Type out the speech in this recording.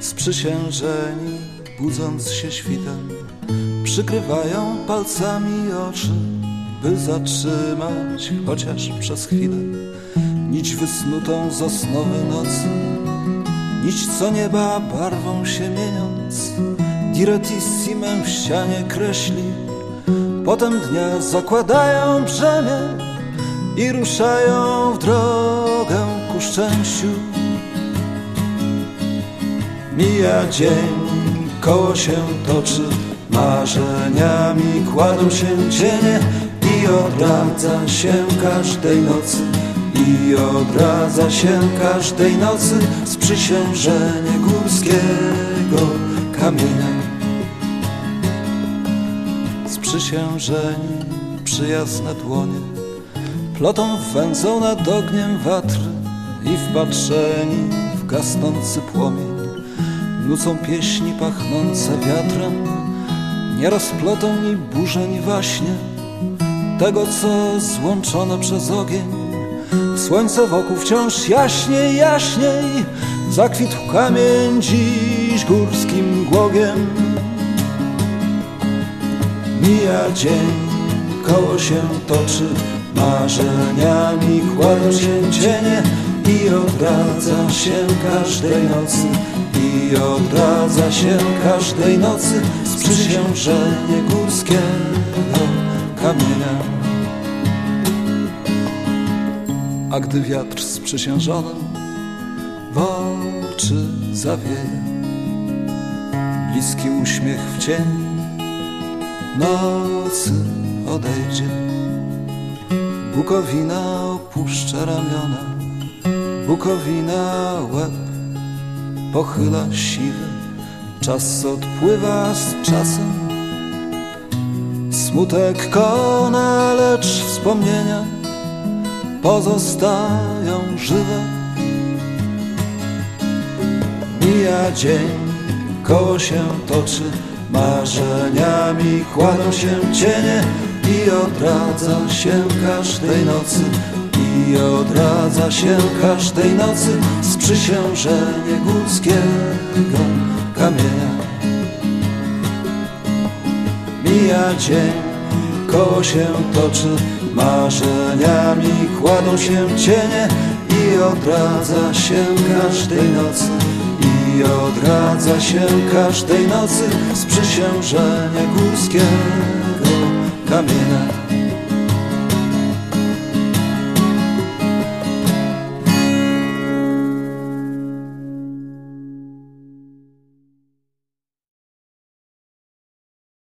sprzysiężeni, budząc się świtem, przykrywają palcami oczy, by zatrzymać chociaż przez chwilę nić wysnutą z osnowy nocy, nić co nieba barwą się mieniąc, diretissimem w ścianie kreśli, potem dnia zakładają brzemię i ruszają w drogę ku szczęściu. Mija dzień, koło się toczy, marzeniami kładą się cienie i odradza się każdej nocy. I odradza się każdej nocy sprzysiężenie górskiego kamienia. Sprzysiężeni przyjazne dłonie plotą wędzą nad ogniem watry i wpatrzeni w gasnący płomień nucą pieśni pachnące wiatrem, nie rozplotą ni burzę, ni waśnie tego, co złączone przez ogień. Słońce wokół wciąż jaśniej, jaśniej zakwitł kamień dziś górskim głogiem. Mija dzień, koło się toczy, marzeniami kładą się cienie i odradza się każdej nocy i odradza się każdej nocy sprzysiężenie górskiego kamienia. A gdy wiatr sprzysiężony w oczy zawieje, bliski uśmiech w cień nocy odejdzie, Bukowina opuszcza ramiona, Bukowina łeb pochyla siwy, czas odpływa z czasem. Smutek kona, lecz wspomnienia pozostają żywe. Mija dzień, koło się toczy, marzeniami kładą się cienie i odradza się każdej nocy i odradza się każdej nocy sprzysiężenie górskiego kamienia. Mija dzień, koło się toczy, marzeniami kładą się cienie i odradza się każdej nocy i odradza się każdej nocy sprzysiężenie górskiego kamienia.